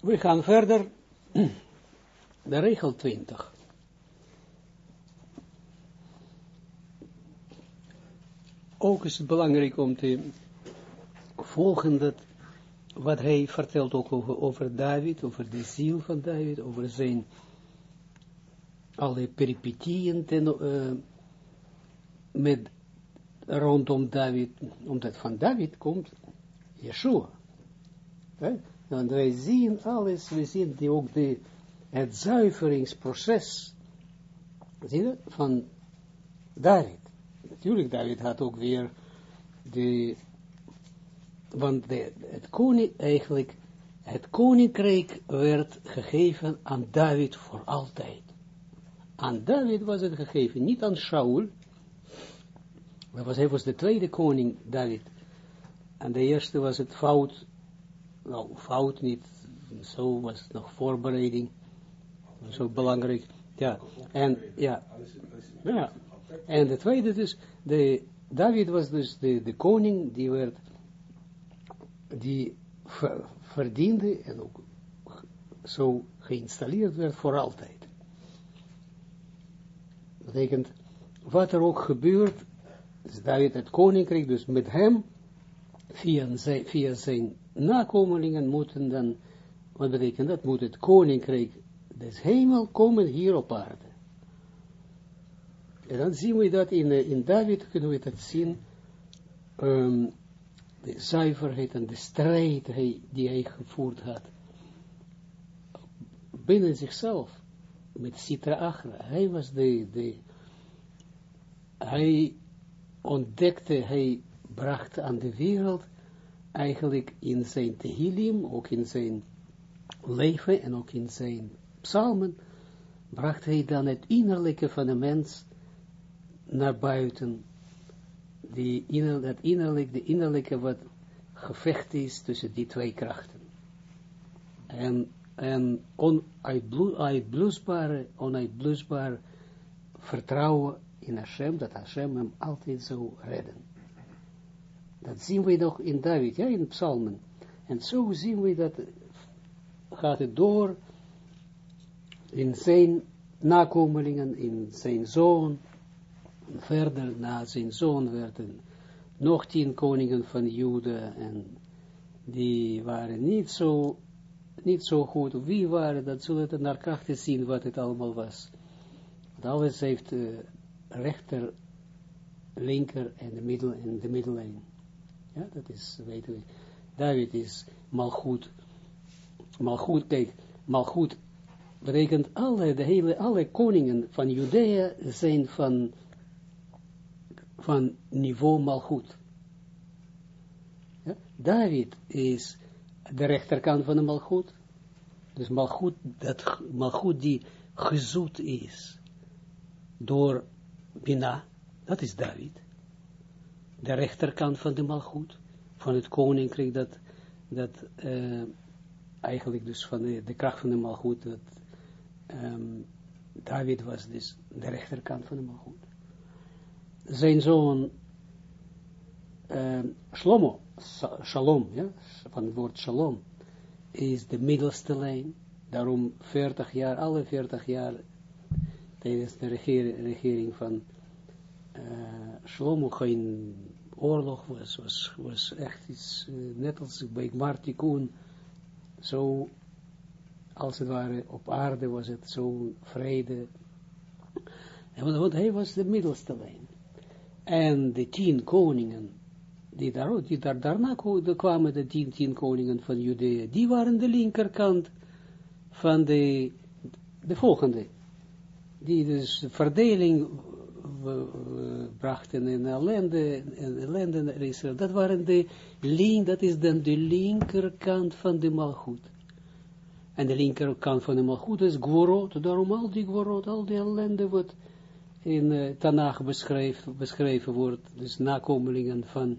We gaan verder, de regel 20. Ook is het belangrijk om te volgen dat wat hij vertelt ook over, David, over de ziel van David, over zijn alle peripetieën uh, met rondom David, omdat van David komt Yeshua. Dan wij zien alles, we zien die ook de, het zuiveringsproces zie van David. Natuurlijk, David had ook weer de, want de, het koning, eigenlijk, het koninkrijk werd gegeven aan David voor altijd. Aan David was het gegeven, niet aan Shaul. Hij was de tweede koning, David. En de eerste was het fout, nou fout niet, zo was het nog voorbereiding, zo belangrijk. Ja, en ja, ja. En de tweede dus, de, David was dus de, de koning die werd, die verdiende en ook zo geïnstalleerd werd voor altijd. Dat betekent, wat er ook gebeurt, is David het koninkrijk, dus met hem, via zijn, via zijn nakomelingen moeten dan, wat betekent dat, moet het koninkrijk des hemel komen hier op aarde. En dan zien we dat in, in David, kunnen we dat zien, um, de zuiverheid en de strijd die hij gevoerd had, binnen zichzelf, met Sitra Achra. Hij was de, de hij ontdekte, hij bracht aan de wereld, eigenlijk in zijn Tehillim, ook in zijn leven en ook in zijn psalmen, bracht hij dan het innerlijke van de mens naar buiten, die inner, dat innerlijk, de innerlijke wat gevecht is tussen die twee krachten. En, en onuitblusbare, onuitblusbaar vertrouwen in Hashem, dat Hashem hem altijd zou redden. Dat zien we nog in David, ja, in psalmen. En zo zien we dat, gaat het door, in zijn nakomelingen, in zijn zoon, verder na zijn zoon werden nog tien koningen van Jude en die waren niet zo, niet zo goed. Wie waren dat? Zullen we naar krachten zien wat het allemaal was. Want alles heeft uh, rechter, linker en de middel en de middellijn. Ja, dat is, weten we. David is malgoed. Malgoed, kijk, malgoed betekent alle, de hele, alle koningen van Judea zijn van van niveau malgoed. Ja? David is de rechterkant van de malgoed. Dus malgoed, dat malgoed die gezoet is door Bina, dat is David. De rechterkant van de malgoed, van het koninkrijk dat, dat uh, eigenlijk dus van de, kracht van de malgoed, dat um, David was dus de rechterkant van de malgoed zijn zoon uh, Shlomo, Shalom, ja, van het woord Shalom, is de middelste lijn. Daarom 40 jaar, alle 40 jaar, tijdens de regering, regering van uh, Shlomo oorlog was, was, was echt iets, uh, net als bij Martikun, zo, als het ware, op aarde was het zo vrede. En want hij was de middelste lijn. En de tien koningen, die, daar, die daar, daarna kwamen, de tien, tien koningen van Judea, die waren de linkerkant van de, de volgende. Die dus verdeling brachten in ellende, in ellende naar Israël. Dat waren de link, dat is dan de linkerkant van de malgoed. En de linkerkant van de malgoed is gworot, daarom al die gworot, al die ellende wat in uh, Tanach beschreven wordt, dus nakomelingen van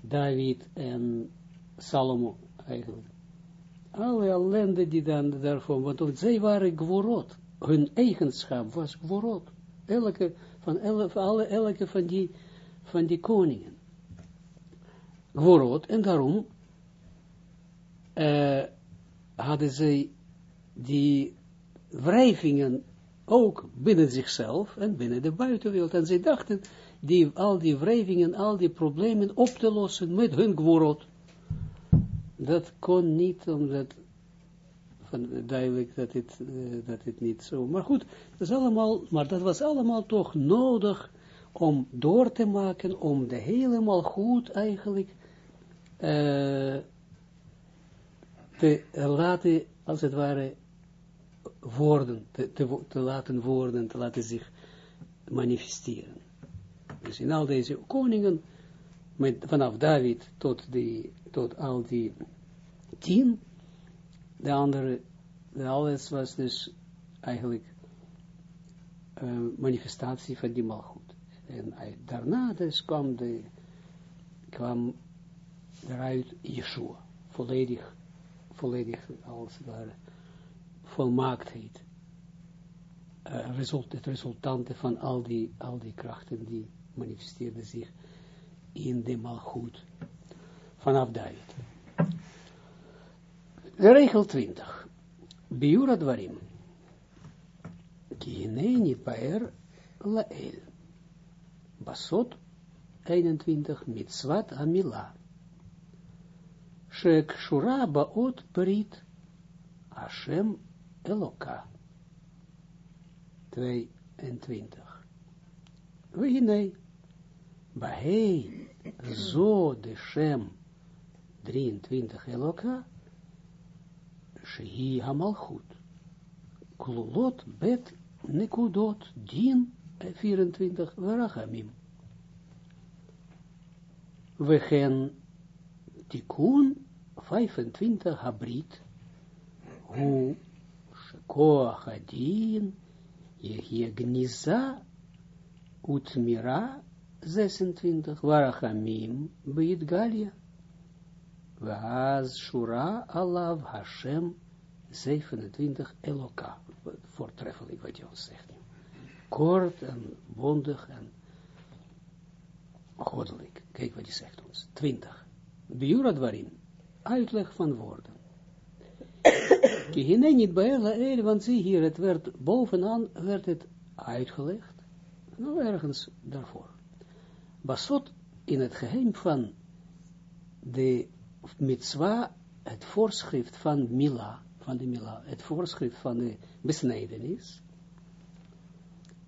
David en Salomo eigenlijk. Alle ellende die dan daarvan, want zij waren gworot, hun eigenschap was gworot, elke van, alle, elke van die, van die koningen. Gworot, en daarom uh, hadden zij die wrijvingen ook binnen zichzelf en binnen de buitenwereld. En zij dachten die, al die wrijvingen, al die problemen op te lossen met hun gworot. Dat kon niet, omdat van, duidelijk dat het, uh, dat het niet zo. Maar goed, dat is allemaal, maar dat was allemaal toch nodig om door te maken, om de helemaal goed eigenlijk uh, te laten, als het ware, woorden, te, te, te, laten worden, te laten zich manifesteren. Dus in al deze koningen, met, vanaf David tot, die, tot al die tien, de andere, de alles was dus eigenlijk uh, manifestatie van die malgoed. En daarna dus kwam, de, kwam eruit Yeshua, volledig, volledig als het ware, volmaaktheid. Result, het resultante van al die, al die krachten die manifesteerden zich in de malgoed vanaf David. De regel 20. Biura dwarim. Kieneni paer lael. Basot 21. Mitzvat amila. Shek shura baot prit. Hashem Eloka. 22. Wehinei. Bahei. Zo de Shem. 23 Eloka. Shehi Hamalchut. Klulot bet nekudot din 24 Verachamim. Wegen tikun 25 Habrit. Hu Koach Adin, Yehie Gniza, Utmira, 26, Varachamim, Beit Vaaz Shura, Alav, Hashem, 27, Eloka, voortreffelijk wat je ons zegt. Kort en bondig en goddelijk. Kijk wat je zegt ons. 20. Biurad waarin, uitleg van woorden. Kihine niet bij want zie hier, het werd bovenaan, werd het uitgelegd, nou ergens daarvoor. Basot in het geheim van de mitzwa, het voorschrift van Mila, van de Mila, het voorschrift van de besnijdenis,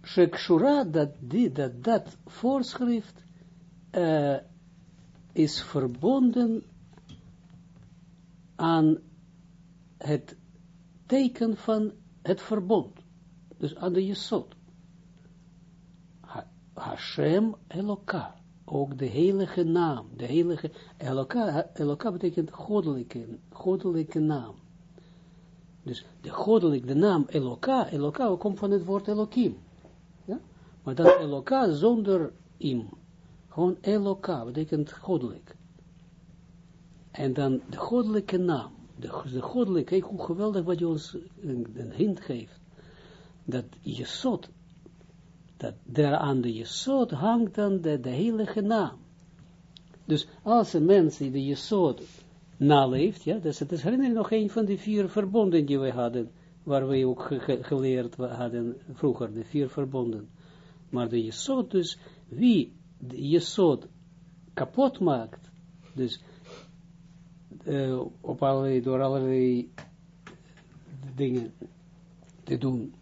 Shekshura, dat, dat dat voorschrift uh, is verbonden aan het teken van het verbond. Dus aan de Jesod. Hashem Eloka. Ook de heilige naam. De heilige Eloka, Eloka betekent goddelijke, goddelijke naam. Dus de goddelijke, de naam Eloka, Eloka komt van het woord Elokim. Ja? Maar dan Eloka zonder im. Gewoon Eloka betekent goddelijk. En dan de goddelijke naam de, de goddelijke, kijk hoe geweldig wat je ons een, een hint geeft, dat Jesod, dat daar aan de Jesod hangt dan de, heilige naam. Dus als een mens die de Jesod naleeft, ja, dus het is herinner nog een van de vier verbonden die we hadden, waar we ook ge geleerd hadden vroeger, de vier verbonden. Maar de Jesod dus, wie de Jesod kapot maakt, dus uh, op allerlei, door allerlei dingen te doen.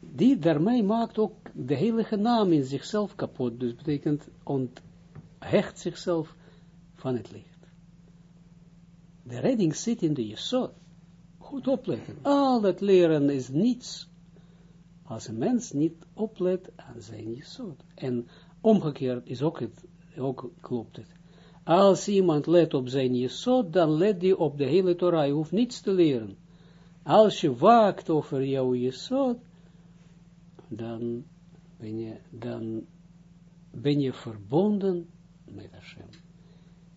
Die daarmee maakt ook de heilige naam in zichzelf kapot. Dus betekent onthecht zichzelf van het licht. De redding zit in de jesot. Goed opletten. Al dat leren is niets. Als een mens niet oplet aan zijn jesot. En omgekeerd is ook het, ook klopt het. Als iemand let op zijn jesot, dan let hij op de hele Torah. Je hoeft niets te leren. Als je waakt over jouw jesot, dan ben je, dan ben je verbonden met Hashem.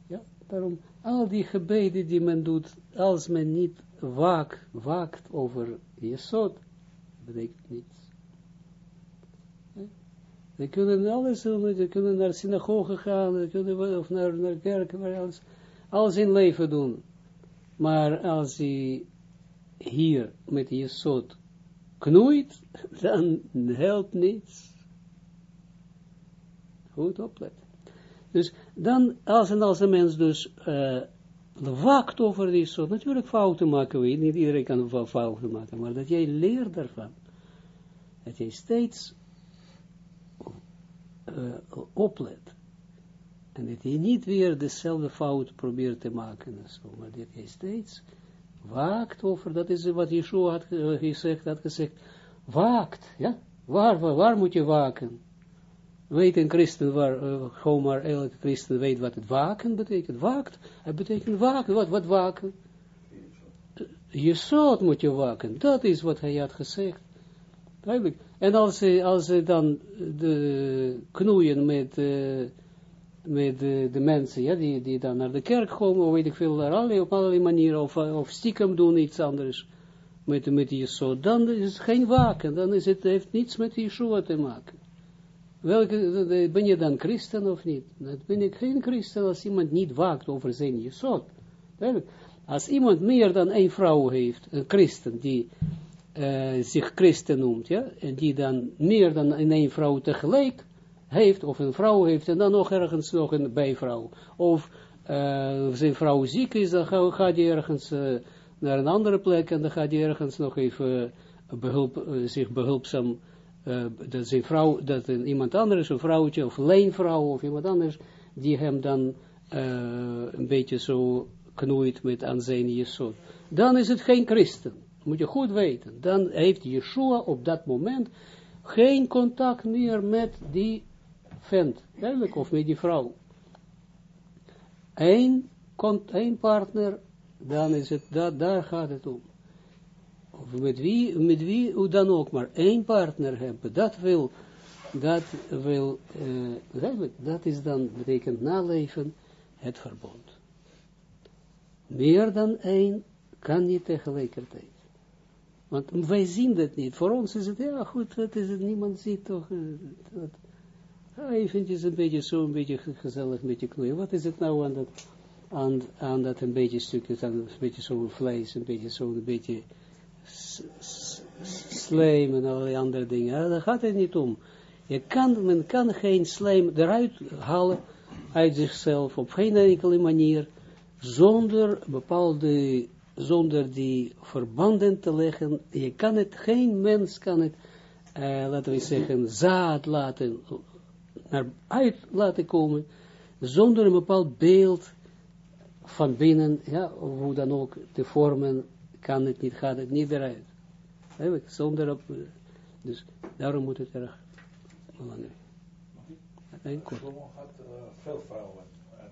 Ja, daarom, al die gebeden die men doet, als men niet waakt, over jesot, betekent niets. Ze kunnen alles doen, ze kunnen naar synagoge gaan, ze kunnen of naar, naar kerken, maar alles, alles in leven doen. Maar als ze hier met je soort knoeit, dan helpt niets. Goed opletten. Dus dan, als en als een mens dus uh, waakt over die soort, natuurlijk fouten maken we, niet iedereen kan fouten maken, maar dat jij leert daarvan. Dat jij steeds uh, oplet. En dat je niet weer dezelfde fout probeert te maken en maar dat je steeds waakt over, dat is wat Yeshua had gezegd, had gezegd, waakt, ja, waar, waar, waar moet je waken? Weet een christen, waar, uh, gewoon maar elke christen weet wat het waken betekent, waakt, het betekent waken, wat, wat waken? Je moet je waken, dat is wat hij had gezegd. Duidelijk. En als ze, als ze dan de knoeien met, uh, met de, de, mensen, ja, die, die dan naar de kerk komen, of weet ik veel, allerlei, op allerlei manieren, of, of stiekem doen iets anders met, met Yeshua, dan is het geen waken, dan is het, heeft niets met Yeshua te maken. Welke, ben je dan christen of niet? Dan ben ik geen christen als iemand niet waakt over zijn Yeshua. Als iemand meer dan één vrouw heeft, een christen, die uh, zich christen noemt, ja, en die dan meer dan één vrouw tegelijk heeft, of een vrouw heeft, en dan nog ergens nog een bijvrouw, of uh, zijn vrouw ziek is, dan gaat hij ergens uh, naar een andere plek, en dan gaat hij ergens nog even behulp, zich behulpzaam, dat zijn vrouw, dat een, iemand anders, een vrouwtje, of leenvrouw, of iemand anders, die hem dan een beetje zo knoeit met aan zijn jesot. Dan is het geen christen moet je goed weten, dan heeft Yeshua op dat moment geen contact meer met die vent, duidelijk, of met die vrouw. Eén, één partner, dan is het, dat, daar gaat het om. Of met wie, met hoe dan ook, maar één partner hebben, dat wil, dat wil, uh, dat is dan, betekent naleven, het verbond. Meer dan één kan niet tegelijkertijd. Want wij zien dat niet. Voor ons is het, ja goed, wat is het, niemand ziet toch. Dat, ja, eventjes een beetje zo, een beetje gezellig, een beetje knoeien. Wat is het nou aan dat, aan, aan dat een beetje stukje, aan een beetje zo'n vlees, een beetje zo'n een beetje slijm en allerlei andere dingen. Daar gaat het niet om. Je kan, men kan geen slijm eruit halen uit zichzelf op geen enkele manier zonder bepaalde zonder die verbanden te leggen, je kan het, geen mens kan het, uh, laten we zeggen, zaad laten, naar uit laten komen, zonder een bepaald beeld van binnen, ja, hoe dan ook, te vormen, kan het niet, gaat het niet eruit. Zonder op, dus daarom moet het erg belangrijk. Nee, kort. had uh, veel vrouwen,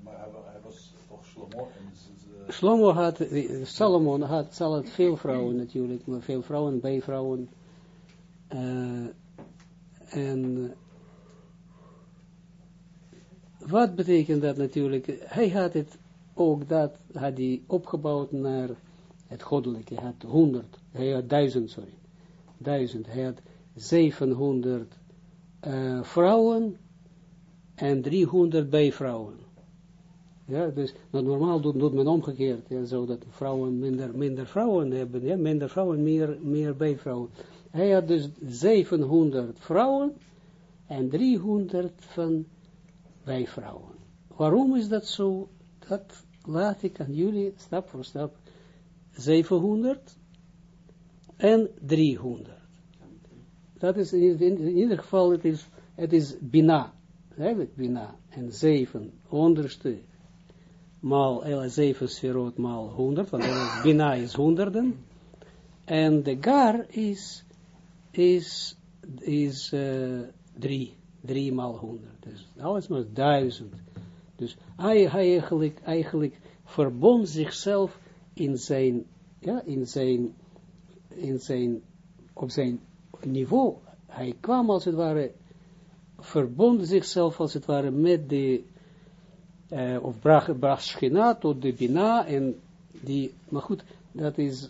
maar hij, hij was toch Shlomo en Shlomo had, Salomon had, zal het veel vrouwen natuurlijk, maar veel vrouwen, bijvrouwen. Uh, en wat betekent dat natuurlijk? Hij had het ook dat, had hij opgebouwd naar het goddelijke. Hij had honderd, hij had duizend, sorry, duizend. Hij had 700 uh, vrouwen en 300 bijvrouwen. Ja, dus normaal doet, doet men omgekeerd, zodat vrouwen minder, minder vrouwen hebben, ja, minder vrouwen, meer, meer bijvrouwen. Hij had dus 700 vrouwen en 300 van bijvrouwen. Waarom is dat zo? Dat laat ik aan jullie stap voor stap 700 en 300. Dat is in, ieder geval, het is, het is bina, eigenlijk bina, en 7 onderste maal Ela 7 sferot maal 100, want Bina is honderden, en de Gar is, is, is uh, drie, drie maal honderd, dus alles maar duizend. Dus hij, hij eigenlijk, eigenlijk verbond zichzelf in zijn, ja, in zijn, in zijn, op zijn niveau. Hij kwam als het ware, verbond zichzelf als het ware met de uh, of bracht, bracht Schina tot de Bina, en die, maar goed, dat is,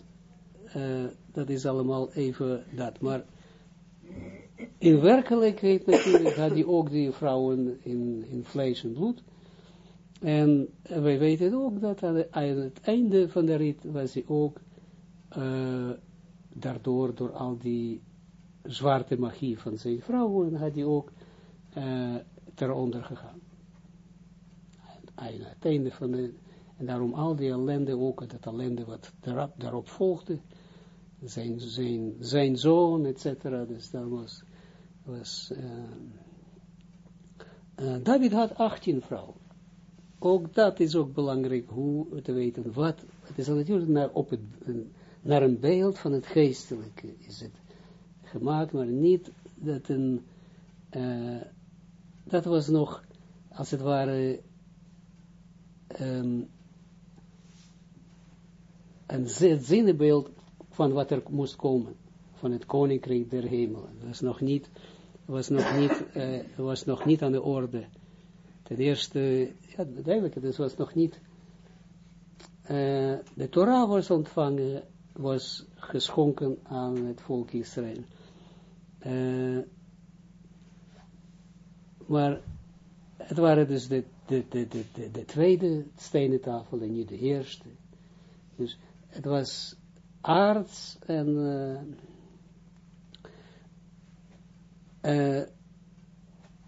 uh, dat is allemaal even dat, maar in werkelijkheid natuurlijk had hij ook die vrouwen in, in vlees en bloed, en wij weten ook dat aan, het einde van de rit was hij ook uh, daardoor, door al die zwarte magie van zijn vrouwen, had hij ook uh, teronder gegaan. En het einde van de, en daarom al die ellende, ook dat ellende wat daarop, daarop volgde, zijn, zijn, zijn zoon, et cetera, dus dat was, was uh, David had 18 vrouwen. Ook dat is ook belangrijk, hoe te weten, wat, het is natuurlijk naar, op het, naar een beeld van het geestelijke is het gemaakt, maar niet dat een, uh, dat was nog, als het ware, um, een zinnebeeld van wat er moest komen, van het koninkrijk der hemelen. Dat was nog niet, was nog niet, uh, was nog niet aan de orde. Ten eerste, ja, duidelijk, het was nog niet, uh, de Torah was ontvangen, was geschonken aan het volk Israël. Uh, maar het waren dus de, de, de, de, de, tweede stenen tafel en niet de eerste. Dus het was aards en uh,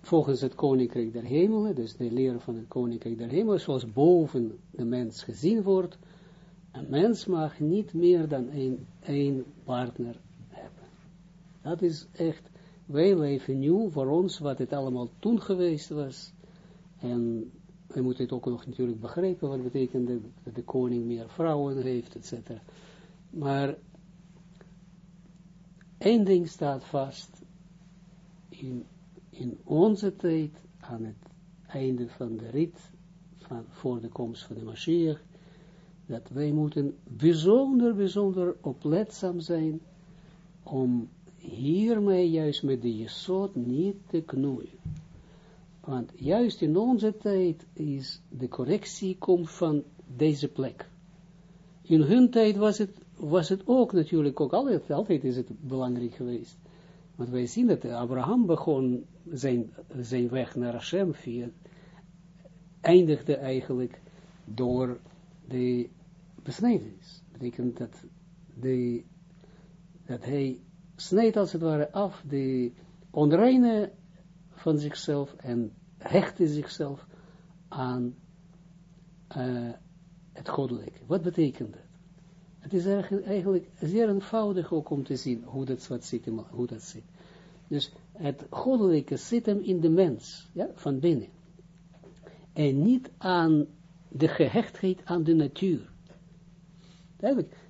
volgens het koninkrijk der hemelen, dus de leer van het koninkrijk der hemelen, zoals boven de mens gezien wordt, een mens mag niet meer dan één, één partner hebben. Dat is echt, wij leven nu voor ons wat het allemaal toen geweest was. En we moeten het ook nog natuurlijk begrijpen, wat betekent dat de koning meer vrouwen heeft, etc. Maar één ding staat vast, in, in onze tijd, aan het einde van de rit, van, voor de komst van de Mashiach, dat wij moeten bijzonder, bijzonder oplettzaam zijn, om hiermee juist met de Jesod niet te knoeien. Want juist in onze tijd is de correctie komt van deze plek. In hun tijd was het, was het ook natuurlijk, ook altijd, altijd is het belangrijk geweest. Want wij zien dat Abraham begon zijn, zijn weg naar Hashem via, eindigde eigenlijk door de besnijdenis. Dat betekent dat, de, dat hij snijdt als het ware af de onreine van zichzelf en hechtte zichzelf aan het goddelijke. Wat betekent dat? Het is eigenlijk zeer eenvoudig ook om te zien hoe dat, zit, hoe dat zit. Dus het goddelijke zit hem in de mens, ja, van binnen. En niet aan de gehechtheid aan de natuur.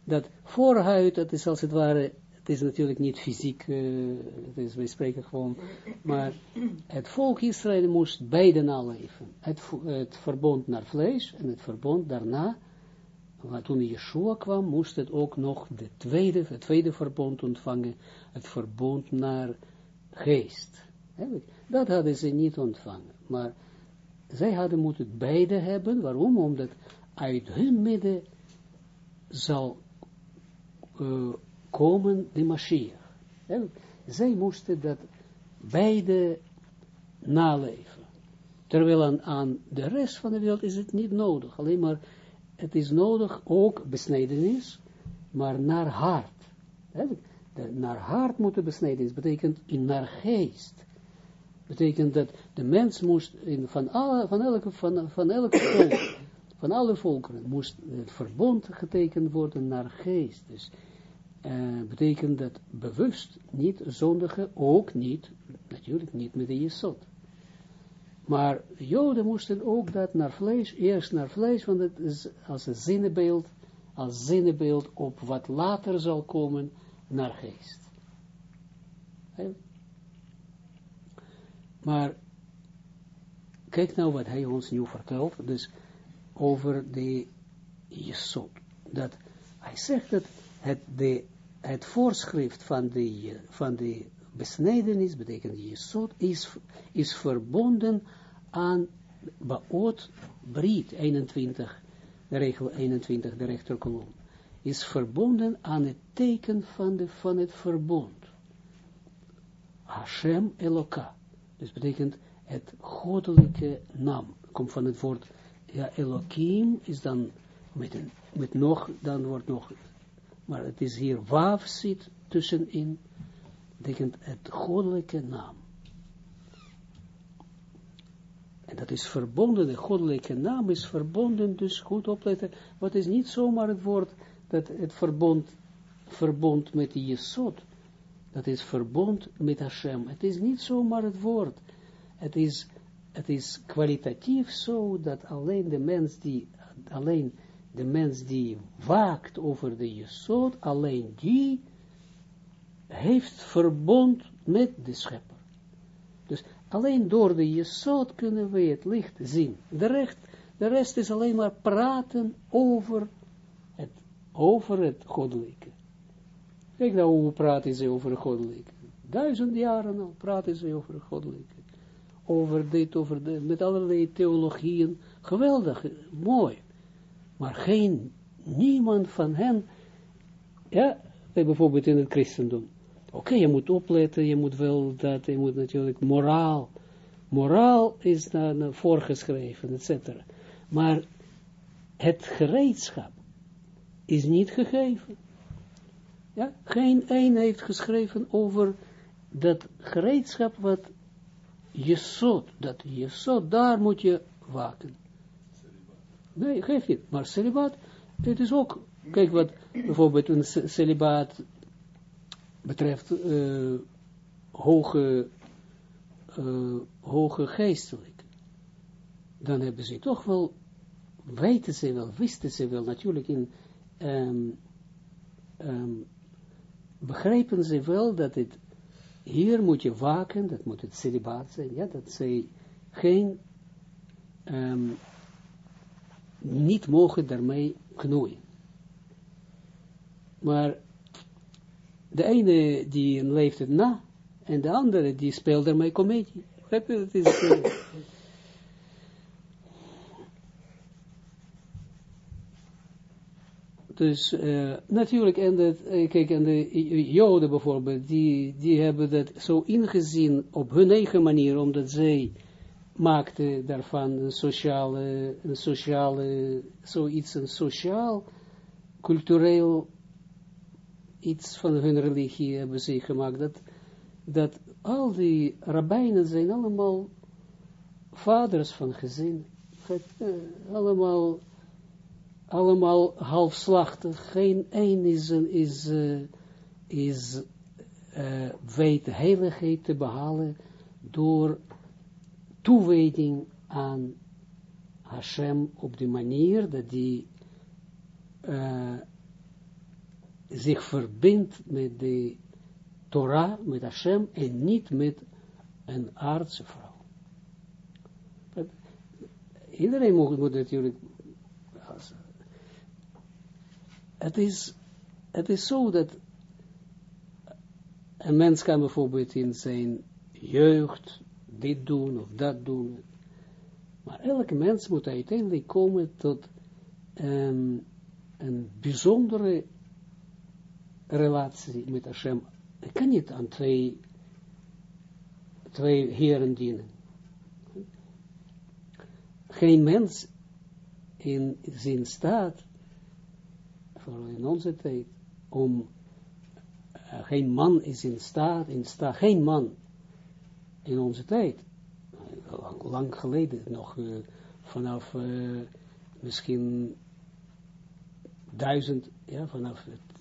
Dat voorhuid, dat is als het ware het is natuurlijk niet fysiek, uh, is, wij spreken gewoon, maar het volk Israël moest beide naleven. Het, het verbond naar vlees en het verbond daarna, want toen Yeshua kwam, moest het ook nog de tweede, het tweede verbond ontvangen, het verbond naar geest. Dat hadden ze niet ontvangen, maar zij hadden moeten beide hebben, waarom? Omdat uit hun midden zal uh, komen de Mashiach. Zij moesten dat beide naleven. Terwijl aan, de rest van de wereld is het niet nodig. Alleen maar, het is nodig ook besnedenis, maar naar hart. Naar hart moeten besnedenis, betekent in naar geest. Betekent dat de mens moest in, van, alle, van, elke, van, van elke volk, van alle volkeren, moest het verbond getekend worden naar geest. Dus uh, betekent dat bewust niet zondigen, ook niet, natuurlijk niet met de jesot. Maar joden moesten ook dat naar vlees, eerst naar vlees, want het is als een zinnebeeld, als zinnebeeld op wat later zal komen, naar geest. Maar, kijk nou wat hij ons nu vertelt, dus over de jesot. Dat, hij zegt dat het de het voorschrift van de, van de besnijdenis, betekent Jesod, is, is verbonden aan Baot Brit 21, de regel 21, de rechterkolom, is verbonden aan het teken van, de, van het verbond. Hashem Eloka. Dus betekent het goddelijke naam. Komt van het woord, ja, Elohim is dan met, een, met nog, dan wordt nog maar het is hier waaf zit tussenin, betekent het goddelijke naam. En dat is verbonden, de goddelijke naam is verbonden, dus goed opletten, wat is niet zomaar het woord, dat het verbond, verbond met Jesod, dat is verbond met Hashem. Het is niet zomaar het woord, het is, het is kwalitatief zo, dat alleen de mens die, alleen de mens die waakt over de Jesod, alleen die heeft verbond met de schepper. Dus alleen door de Jesod kunnen we het licht zien. De, de rest is alleen maar praten over het, over het goddelijke. Kijk nou hoe praten ze over het goddelijke. Duizend jaren al praten ze over het goddelijke. Over dit, over dit, met allerlei theologieën. Geweldig, mooi. Maar geen, niemand van hen, ja, bijvoorbeeld in het christendom. Oké, je moet opletten, je moet wel dat, je moet natuurlijk moraal. Moraal is dan voorgeschreven, etc. Maar het gereedschap is niet gegeven. Ja, geen een heeft geschreven over dat gereedschap wat je zot, dat je zot, daar moet je waken. Nee, geef niet. Maar celibaat, het is ook, kijk wat bijvoorbeeld een celibaat betreft uh, hoge, uh, hoge geestelijk. Dan hebben ze toch wel, weten ze wel, wisten ze wel, natuurlijk in, um, um, begrijpen ze wel dat het, hier moet je waken, dat moet het celibaat zijn, ja, dat zij geen um, niet mogen daarmee knoeien. Maar de ene die leeft het na, en de andere die speelt daarmee comedie. Het is, uh, dus uh, natuurlijk, en dat, uh, kijk, en de Joden bijvoorbeeld, die, die hebben dat zo ingezien op hun eigen manier, omdat zij maakte daarvan een sociale, een sociale, zoiets, een sociaal, cultureel, iets van hun religie hebben ze gemaakt, dat, dat al die rabbijnen zijn allemaal vaders van gezin, uh, allemaal, allemaal halfslachtig, geen één is, is, uh, is uh, weet heiligheid te behalen door toewijding aan Hashem op de manier dat die zich verbindt met de Torah, met Hashem, en niet met een aardse vrouw. iedereen moet, moet natuurlijk, het is, het is zo dat een mens kan bijvoorbeeld in zijn jeugd dit doen of dat doen. Maar elke mens moet uiteindelijk komen tot um, een bijzondere relatie met Hashem. Ik kan niet aan twee, twee heren dienen. Geen mens in zijn staat, vooral in onze tijd, om, geen man is in staat, in staat, geen man in onze tijd, lang, lang geleden, nog vanaf misschien duizend, ja, vanaf het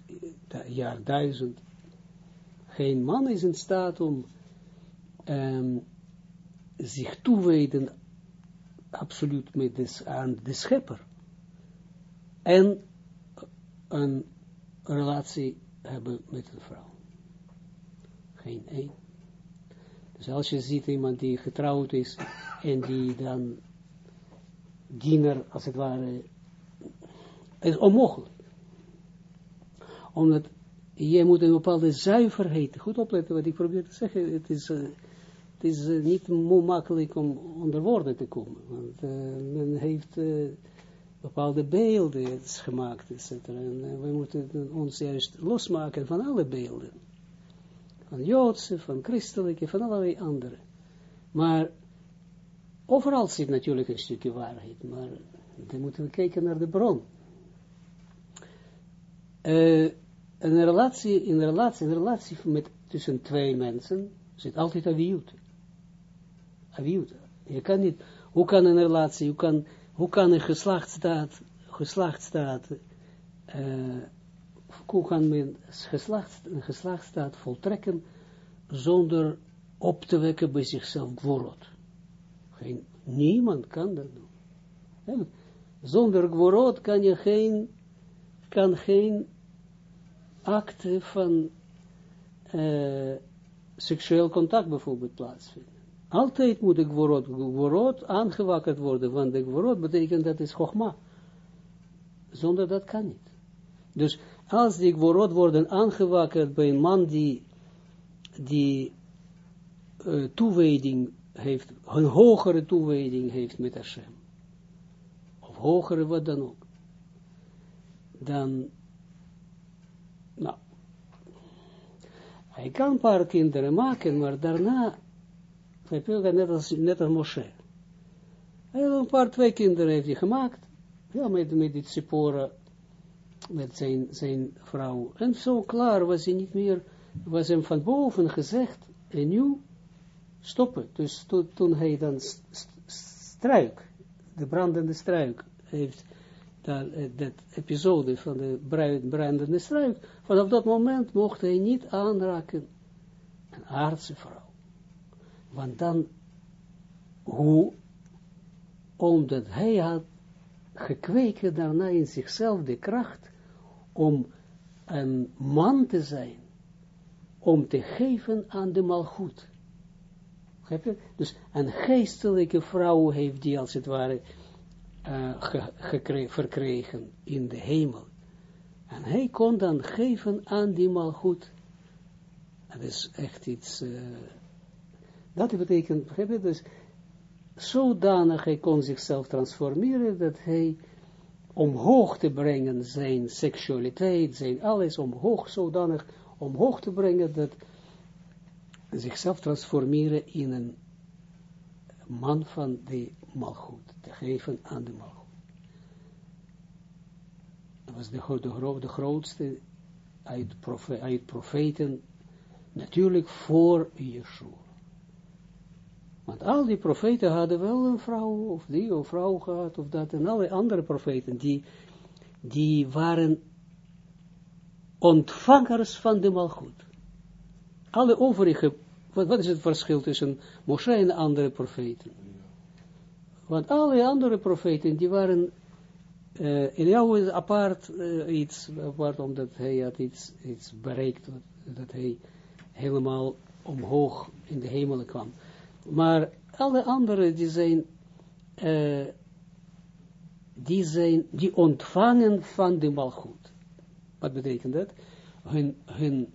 jaar duizend, geen man is in staat om um, zich toewijden absoluut met des, aan de schepper en een relatie hebben met een vrouw. Geen één. Dus als je ziet iemand die getrouwd is en die dan diener, als het ware, is onmogelijk. Omdat je moet een bepaalde zuiverheid, goed opletten wat ik probeer te zeggen, het is, uh, het is uh, niet makkelijk om onder woorden te komen, want uh, men heeft bepaalde beelden gemaakt, etc. En we moeten ons juist losmaken van alle beelden van Joodse, van christelijke, van allerlei andere. Maar overal zit natuurlijk een stukje waarheid, maar dan moeten we kijken naar de bron. Uh, een relatie, in relatie, een relatie met, tussen twee mensen, zit altijd aviut. Aviut. Je kan niet, hoe kan een relatie, hoe kan, hoe kan een geslachtstaat, geslachtstaat, uh, hoe kan men geslacht, een geslachtstaat voltrekken, zonder op te wekken bij zichzelf gworot. Geen, niemand kan dat doen. Zonder gworot kan je geen, kan geen acte van uh, seksueel contact bijvoorbeeld plaatsvinden. Altijd moet de gworot, gworot aangewakkerd worden, want de gworot betekent dat is chogma. Zonder dat kan niet. Dus als die gworot worden aangewakkerd bij een man die, die uh, toewijding heeft, een hogere toewijding heeft met Hashem, of hogere wat dan ook, dan, nou, hij kan een paar kinderen maken, maar daarna, net als, net als Moshe, hij heeft een paar, twee kinderen heeft hij gemaakt, ja, met, met die Tzipora, met zijn, zijn vrouw, en zo klaar was hij niet meer, was hem van boven gezegd, en nu, stoppen. Dus to, toen hij dan struik, de brandende struik, heeft dat, dat episode van de brandende struik, vanaf dat moment mocht hij niet aanraken een aardse vrouw. Want dan, hoe? Omdat hij had gekweken daarna in zichzelf de kracht om een man te zijn, om te geven aan de malgoed. Dus een geestelijke vrouw heeft die als het ware uh, verkregen in de hemel. En hij kon dan geven aan die malgoed. Dat is echt iets, uh, dat betekent, begrijp je, dus zodanig hij kon zichzelf transformeren, dat hij omhoog te brengen zijn seksualiteit, zijn alles omhoog, zodanig omhoog te brengen, dat zichzelf transformeren in een man van de malgoed, te geven aan de malgoed. Was de, de, grootste uit, uit profeten, natuurlijk voor Yeshua. Want al die profeten hadden wel een vrouw, of die, of vrouw gehad, of dat, en alle andere profeten, die, die waren ontvangers van de malgoed. Alle overige wat, wat is het verschil tussen Moshe en andere profeten? Want alle andere profeten, die waren, uh, Eliyahu is apart, uh, iets apart, omdat hij had iets, iets bereikt, dat hij helemaal omhoog in de hemel kwam. Maar alle anderen, die zijn, uh, die zijn, die ontvangen van de malgoed. Wat betekent dat? Hun, hun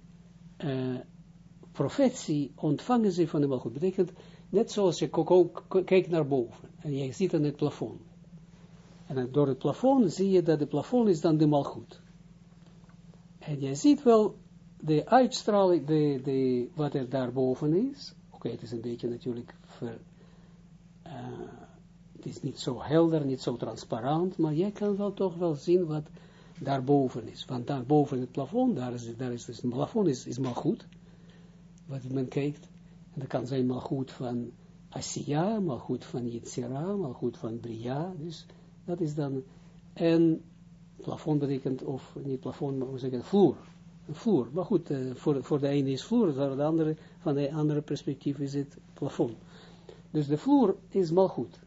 profetie ontvangen ze van de malgoed. Betekent, net zoals je kijkt naar boven, en je ziet aan het plafond. En door het plafond zie je dat het plafond is dan de malgoed. En je ziet wel de uitstraling, de, de, wat er daarboven is. Oké, het is een beetje natuurlijk ver, uh, het is niet zo helder, niet zo transparant, maar je kan wel toch wel zien wat daarboven is. Want daarboven het plafond, daar is, daar is dus, het plafond is, is malgoed wat men kijkt. En dat kan zijn maar goed van Asiya, maar goed van Yitzira, maar goed van Bria. Dus dat is dan, en plafond betekent, of niet plafond, maar we zeggen vloer. Een vloer. Maar goed, uh, voor, voor de ene is vloer, voor de andere, van de andere perspectief is het plafond. Dus de vloer is mal goed.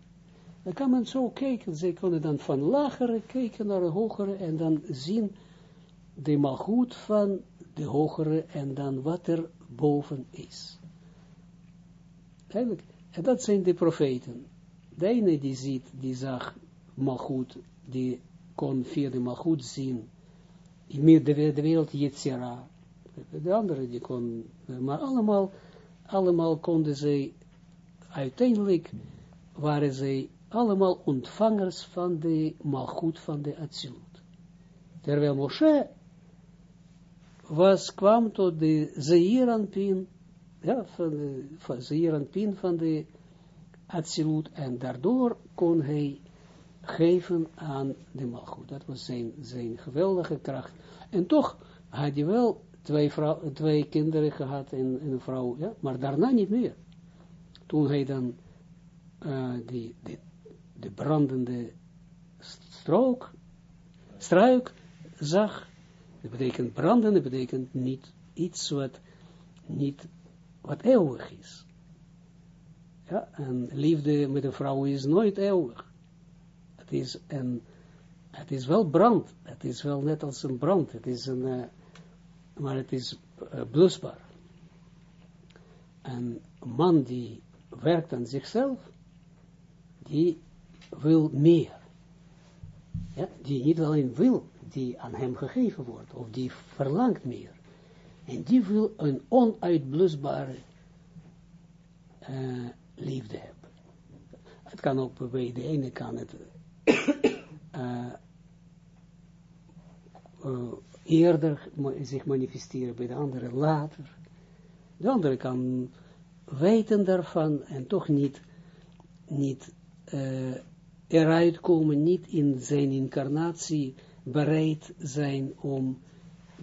Dan kan men zo kijken, ze kunnen dan van lagere kijken naar de hogere en dan zien de malgoed van de hogere en dan wat er boven is. Eigenlijk, en dat zijn de profeten. De ene die ziet, die zag malgoed, die kon via de malgoed zien, in de, de wereld Yetzira. De andere die kon, maar allemaal, allemaal konden zij, uiteindelijk waren zij allemaal ontvangers van de malgoed van de Atsilut. Terwijl Moshe was, kwam tot de Zeiranpin, ja, van de van Zeiranpin van de Atsilut, en daardoor kon hij geven aan de Malchut. Dat was zijn, zijn geweldige kracht. En toch had hij wel twee, vrouw, twee kinderen gehad en, en een vrouw, ja, maar daarna niet meer. Toen hij dan die, die, de brandende strook, struik zag, dat betekent branden, dat betekent niet iets wat niet, wat eeuwig is. Ja, en liefde met een vrouw is nooit eeuwig. Het is een, het is wel brand, het is wel net als een brand, het is een, uh, maar het is uh, blusbaar. Een man die werkt aan zichzelf, die wil meer. Ja, die niet alleen wil, die aan hem gegeven wordt, of die verlangt meer. En die wil een onuitblusbare uh, liefde hebben. Het kan ook bij de ene kan het uh, uh, eerder zich manifesteren, bij de andere later. De andere kan weten daarvan en toch niet, niet uh, eruit komen, niet in zijn incarnatie bereid zijn om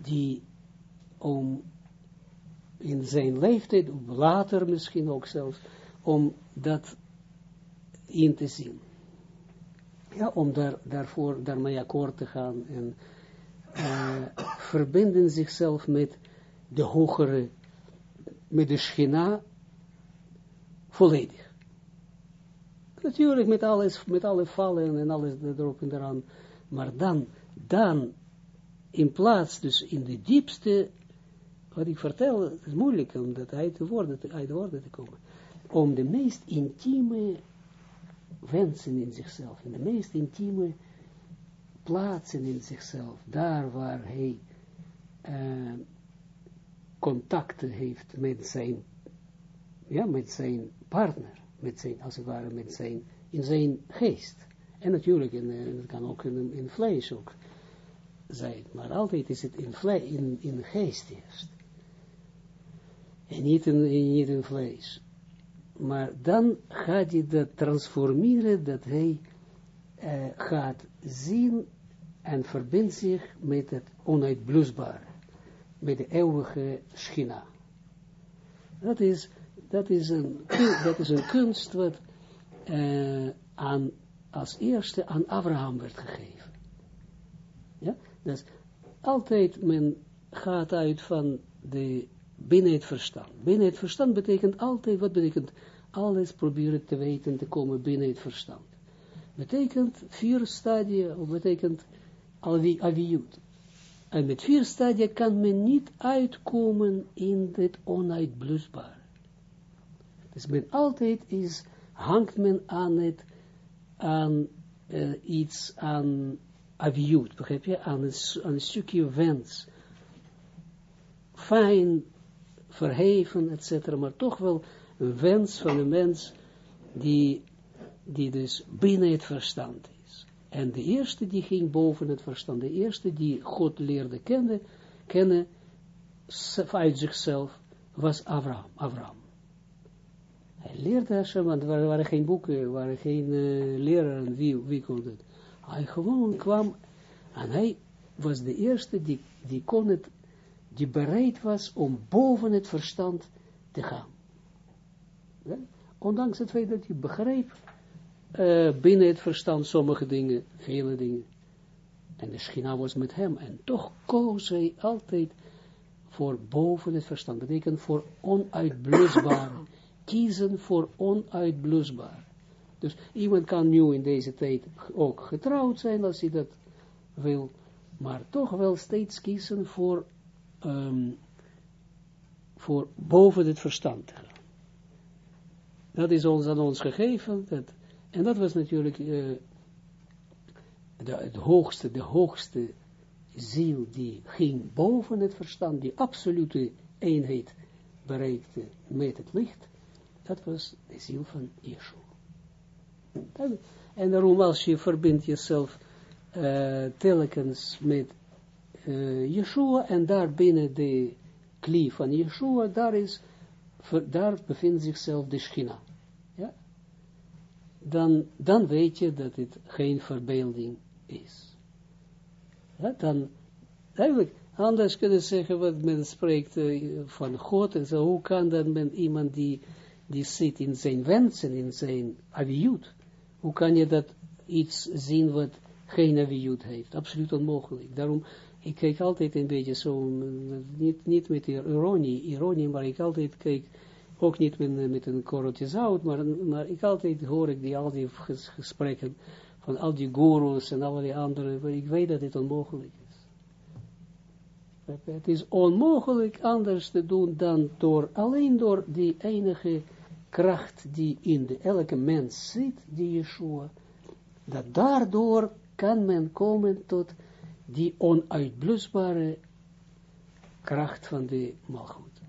die, om in zijn leeftijd, later misschien ook zelfs, om dat in te zien. Ja, om daar, daarvoor, daarmee akkoord te gaan en uh, verbinden zichzelf met de hogere, met de schina volledig. Natuurlijk met alles, met alle vallen en alles erop en eraan, maar dan, dan, in plaats, dus in de diepste, wat ik vertel, het is moeilijk om dat uit de woorden te, uit de woorden te komen, om de meest intieme wensen in zichzelf, in de meest intieme plaatsen in zichzelf, daar waar hij uh, contacten heeft met zijn, ja, met zijn partner, met zijn, als het ware, met zijn, in zijn geest. En natuurlijk, in, uh, het kan ook in, in vlees ook zijn, maar altijd is het in, vlees, in, in geest eerst. En niet in, niet in vlees. Maar dan gaat hij dat transformeren, dat hij uh, gaat zien en verbindt zich met het onuitblusbare, met de eeuwige schina. Dat is, dat is, een, dat is een kunst wat uh, aan, als eerste aan Abraham werd gegeven. Ja, dus altijd men gaat uit van de binnen het verstand. Binnen het verstand betekent altijd, wat betekent alles proberen te weten te komen binnen het verstand. Betekent vier stadia, of betekent aviut. En met vier stadia kan men niet uitkomen in dit onuitblusbare. Dus men altijd is, hangt men aan het, aan uh, iets, aan aviut, begrijp je, aan een, aan een stukje wens. Fijn, verheven, etc., maar toch wel een wens van een mens die, die dus binnen het verstand is. En de eerste die ging boven het verstand, de eerste die God leerde kennen, kennen uit zichzelf, was Abraham. Abraham. Hij leerde Hashem, want er waren geen boeken, er waren geen uh, leraren, wie, wie kon het. Hij gewoon kwam, en hij was de eerste die, die kon het, die bereid was om boven het verstand te gaan. Ja? Ondanks het feit dat hij begreep uh, binnen het verstand sommige dingen, vele dingen. En de schina was met hem. En toch koos hij altijd voor boven het verstand. Dat betekent voor onuitblusbaar. Kiezen voor onuitblusbaar. Dus iemand kan nu in deze tijd ook getrouwd zijn als hij dat wil. Maar toch wel steeds kiezen voor, um, voor boven het verstand. Dat is ons aan ons gegeven. En dat was natuurlijk uh, de, het hoogste, de hoogste ziel die ging boven het verstand, die absolute eenheid bereikte met het licht. Dat was de ziel van Yeshua. En daarom als je verbindt jezelf uh, telkens met uh, Yeshua en daar binnen de klie van Yeshua, daar, is, daar bevindt zichzelf de Schina dan, dan weet je dat het geen verbeelding is. Ja, dan, eigenlijk, Anders kunnen zeggen wat men spreekt uh, van God en zo. Hoe kan dan men iemand die, die zit in zijn wensen, in zijn aviut, hoe kan je dat iets zien wat geen aviut heeft? Absoluut onmogelijk. Daarom, ik kijk altijd een beetje zo, niet, niet met ironie, ironie, maar ik altijd kijk, ook niet met, een korreltje zout, maar, maar ik altijd hoor ik die, al die gesprekken van al die gurus en al die anderen, maar ik weet dat het onmogelijk is. Het is onmogelijk anders te doen dan door, alleen door die enige kracht die in de, elke mens zit, die Yeshua, dat daardoor kan men komen tot die onuitblusbare kracht van de malgoed.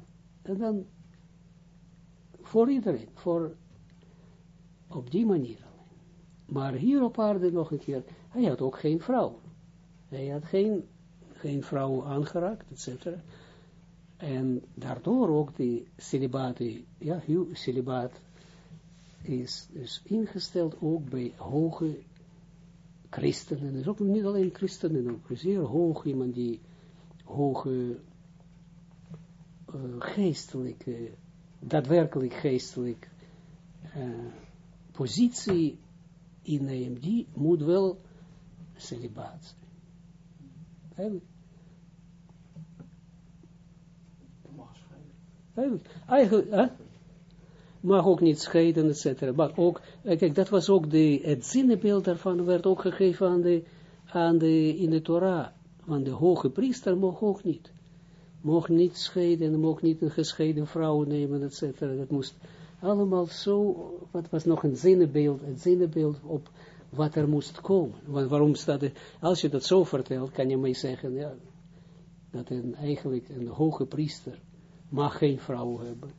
En dan voor iedereen, voor op die manier alleen. Maar hier op aarde nog een keer, hij had ook geen vrouw. Hij had geen, geen vrouw aangeraakt, etc. En daardoor ook die celibaat, ja, celibaat is dus ingesteld ook bij hoge christenen. Dus ook niet alleen christenen, ook zeer hoog iemand die hoge uh, geestelijke, daadwerkelijk geestelijk uh, positie inneemt, die moet wel celibaat zijn. Eigenlijk, hè? mag ook niet scheiden, et cetera. Maar ook, kijk, dat was ook de, het zinnenbeeld daarvan werd ook gegeven aan de, aan de, in de Torah. Want de hoge priester mocht ook niet. Mocht niet scheiden, mocht niet een gescheiden vrouw nemen, et cetera. Dat moest allemaal zo, wat was nog een zinnenbeeld, een zinnenbeeld op wat er moest komen. Want waarom staat het, als je dat zo vertelt, kan je mij zeggen, ja, dat een, eigenlijk een hoge priester mag geen vrouw hebben.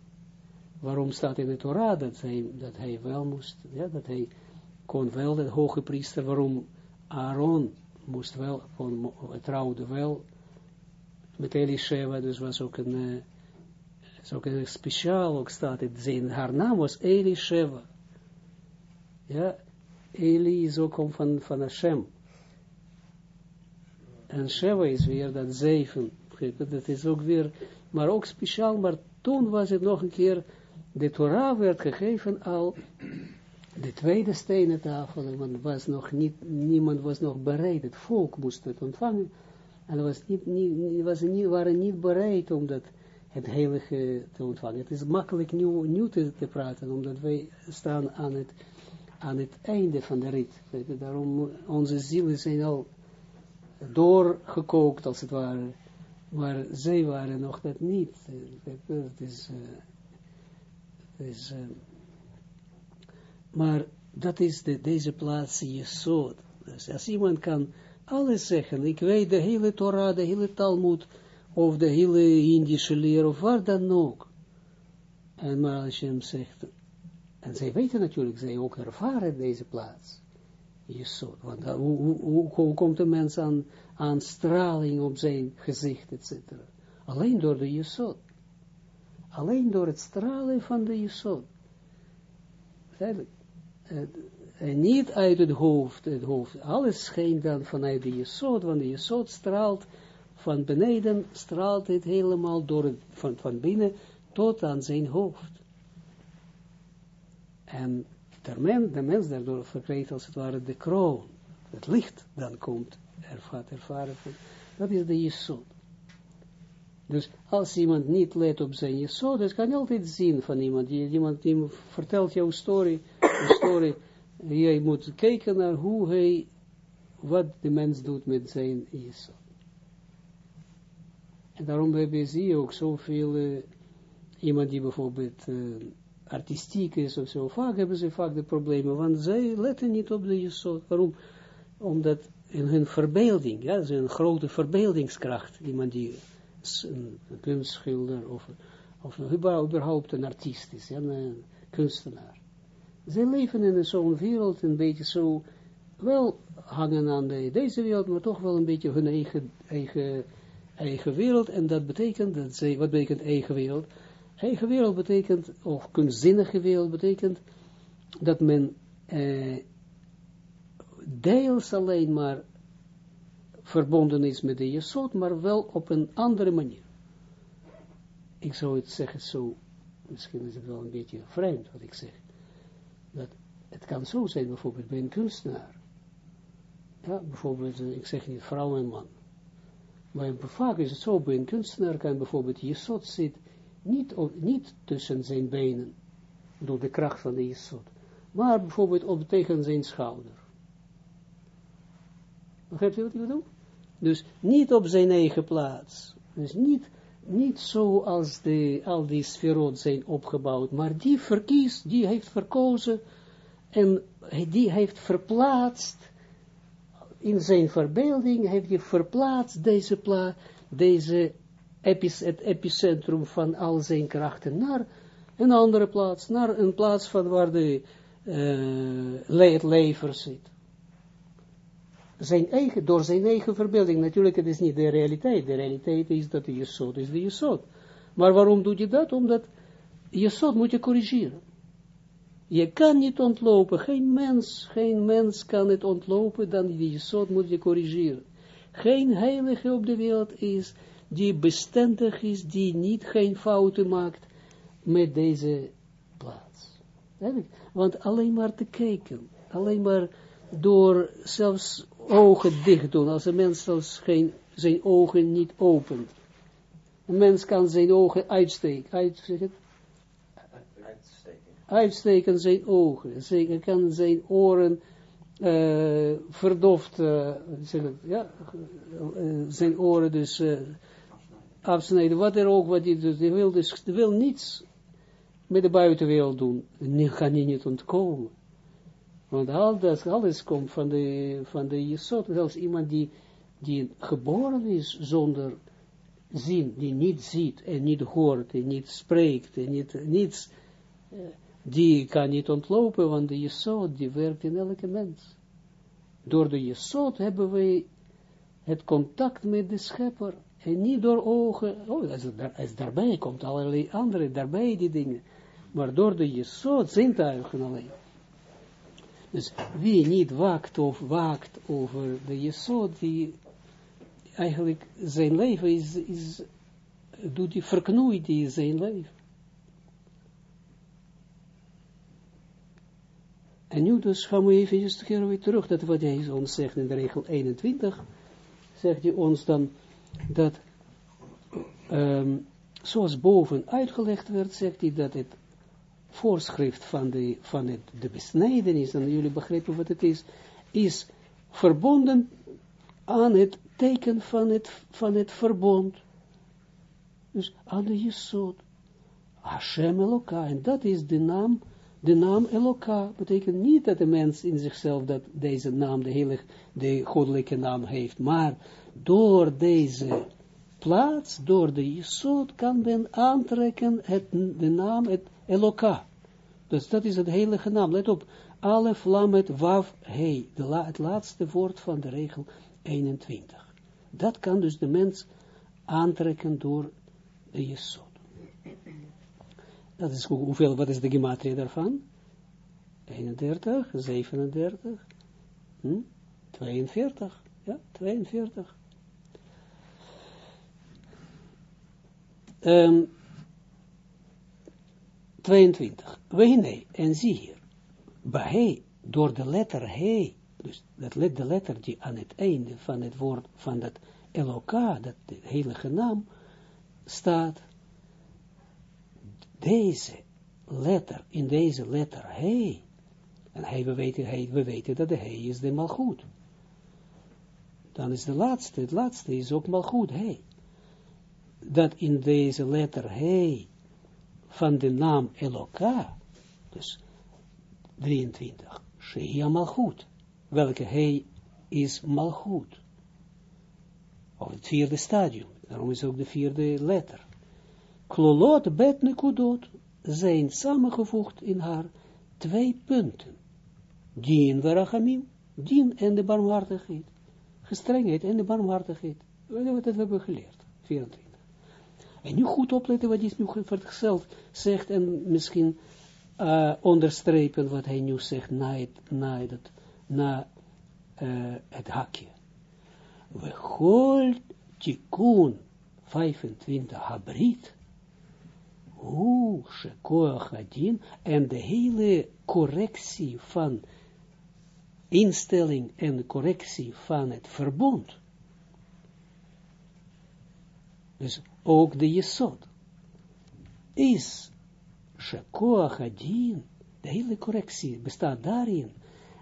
Waarom staat in de Torah dat hij, dat hij wel moest, ja, dat hij kon wel, de hoge priester, waarom Aaron moest wel, kon, trouwde wel met Elisheva, dus was ook een, uh, is ook een speciaal, ook staat het, zijn, haar naam was Elisheva. Ja, Eli is ook om van, van Hashem. En Sheva is weer dat zeven, dat is ook weer maar ook speciaal, maar toen was het nog een keer, de Torah werd gegeven al, de tweede stenen tafel, want was nog niet, niemand was nog bereid, het volk moest het ontvangen, en was niet, niet, was niet, waren niet bereid om dat, het heilige te ontvangen. Het is makkelijk nieuw, nieuw te, te praten, omdat wij staan aan het, aan het einde van de rit. Daarom, onze zielen zijn al doorgekookt, als het ware, maar zij waren nog dat niet. Het is, uh, uh, maar dat is de, deze plaats Jesod. Dus als iemand kan alles zeggen, ik weet de hele Torah, de hele Talmud, of de hele Indische leer, of waar dan ook. En maar als je hem zegt, en zij weten natuurlijk, zij ook ervaren deze plaats. Jesod. Want hoe, hoe, hoe, hoe, komt een mens aan, aan straling op zijn gezicht, etc. Alleen door de Jesod. Alleen door het stralen van de Jesod. En niet uit het hoofd, het hoofd. Alles schijnt dan vanuit de Jesod, want de Jesod straalt van beneden, straalt het helemaal door van, van binnen tot aan zijn hoofd. En de, men, de mens daardoor verkrijgt als het ware de kroon. Het licht dan komt, ervaart, ervaren. Dat is de jesod. Dus als iemand niet let op zijn jesod, dat kan je altijd zien van iemand. Iemand die vertelt jouw story, story. Jij moet kijken naar hoe hij, wat de mens doet met zijn jesod. En daarom heb je, ook zoveel, uh, iemand die bijvoorbeeld... Uh, artistiek is of zo, vaak hebben ze vaak de problemen, want zij letten niet op de jesot. Waarom? Omdat in hun verbeelding, ja, ze een grote verbeeldingskracht, iemand die een, kunstschilder of, of überhaupt een artiest is, een kunstenaar. Zij leven in zo'n wereld, een beetje zo, wel hangen aan de, deze wereld, maar toch wel een beetje hun eigen, eigen, eigen wereld, en dat betekent, dat zij, wat betekent eigen wereld? Eigen wereld betekent, of kunstzinnige wereld betekent, dat men eh, deels alleen maar verbonden is met de Jesod, maar wel op een andere manier. Ik zou het zeggen zo, misschien is het wel een beetje vreemd wat ik zeg, dat het kan zo zijn bijvoorbeeld bij een kunstenaar. Ja, bijvoorbeeld, ik zeg niet vrouw en man. Maar vaak is het zo, bij een kunstenaar kan bijvoorbeeld Jesod zit niet, niet tussen zijn benen, door de kracht van de Jesod, maar bijvoorbeeld op tegen zijn schouder. Begrijpt u wat ik bedoel? Dus niet op zijn eigen plaats. Dus niet, niet zo als de, al die sferot zijn opgebouwd, maar die verkiest, die heeft verkozen en die heeft verplaatst in zijn verbeelding, heeft hij verplaatst deze, pla deze het epicentrum van al zijn krachten naar een andere plaats, naar een plaats van waar de uh, lever zit zijn eigen, door zijn eigen verbeelding. Natuurlijk, het is niet de realiteit. De realiteit is dat de Jesod is de Jesod. Maar waarom doe je dat? Omdat Jesod moet je corrigeren. Je kan niet ontlopen. Geen mens, geen mens kan het ontlopen. Dan die Jesod moet je corrigeren. Geen heilige op de wereld is die bestendig is, die niet geen fouten maakt met deze plaats. Want alleen maar te kijken, alleen maar door zelfs ogen dicht doen, als een mens zelfs geen, zijn ogen niet opent. Een mens kan zijn ogen uitsteken, uitsteken, uitsteken zijn ogen, hij kan zijn oren uh, verdoft, uh, ja, uh, zijn oren dus afsnijden, wat er ook, wat hij dus, hij wil dus, wil niets met de buitenwereld doen, nu kan hij niet ontkomen. Want al dat, alles komt van de, van de Jesod. Zelfs iemand die, die geboren is zonder zin, die niet ziet en niet hoort en niet spreekt en niet, niets, eh, die kan niet ontlopen, want de Jesod die werkt in elke mens. Door de Jesod hebben wij het contact met de schepper en niet door ogen, oh, als, als daarbij komt allerlei andere, daarbij die dingen, maar door de Jesod, zintuigen alleen. Dus wie niet waakt of waakt over de Jesod, die eigenlijk zijn leven is, is doet die, verknoeit die zijn leven. En nu dus gaan we even weer terug, dat wat hij ons zegt in de regel 21, zegt hij ons dan dat, um, zoals boven uitgelegd werd, zegt hij dat het voorschrift van de, van het, de besnijdenis, en jullie begrijpen wat het is, is verbonden aan het teken van het, van het verbond. Dus aan de Jesod. Hashem Eloka, en dat is de naam, de naam Eloka, betekent niet dat de mens in zichzelf dat deze naam, de hele, de goddelijke naam heeft, maar door deze plaats, door de Jesod, kan men aantrekken het, de naam, het Eloka. Dus dat is het heilige naam. Let op, alle lamet wav he, het laatste woord van de regel 21. Dat kan dus de mens aantrekken door de Jesod. Dat is hoeveel, wat is de gematria daarvan? 31, 37, hm? 42, ja, 42. Um, 22. Wehine, en zie hier, Bahei, door de letter He, dus dat let, de letter die aan het einde van het woord, van dat Eloka, dat heilige naam, staat, deze letter, in deze letter He, en hij, we, weten, we weten dat de He is de malgoed. Dan is de laatste, het laatste is ook malgoed, He. Dat in deze letter He, van de naam Eloka, dus 23, Shea Malchut, welke hij is Malchut, of het vierde stadium, daarom is ook de vierde letter. Klolot bet nekudot zijn samengevoegd in haar twee punten. Dien verachamim, dien en de barmhartigheid. Gestrengheid en de barmhartigheid. Wat hebben we geleerd? 24. En nu goed opletten wat hij nu zichzelf zegt en misschien uh, onderstrepen wat hij nu zegt na het, na het, na, uh, het hakje. we gol tikkun 25 habrit, hoe shekoach adin, en de hele correctie van instelling en correctie van het verbond. Dus ook de jesod is shekoach adin, de hele correctie bestaat daarin,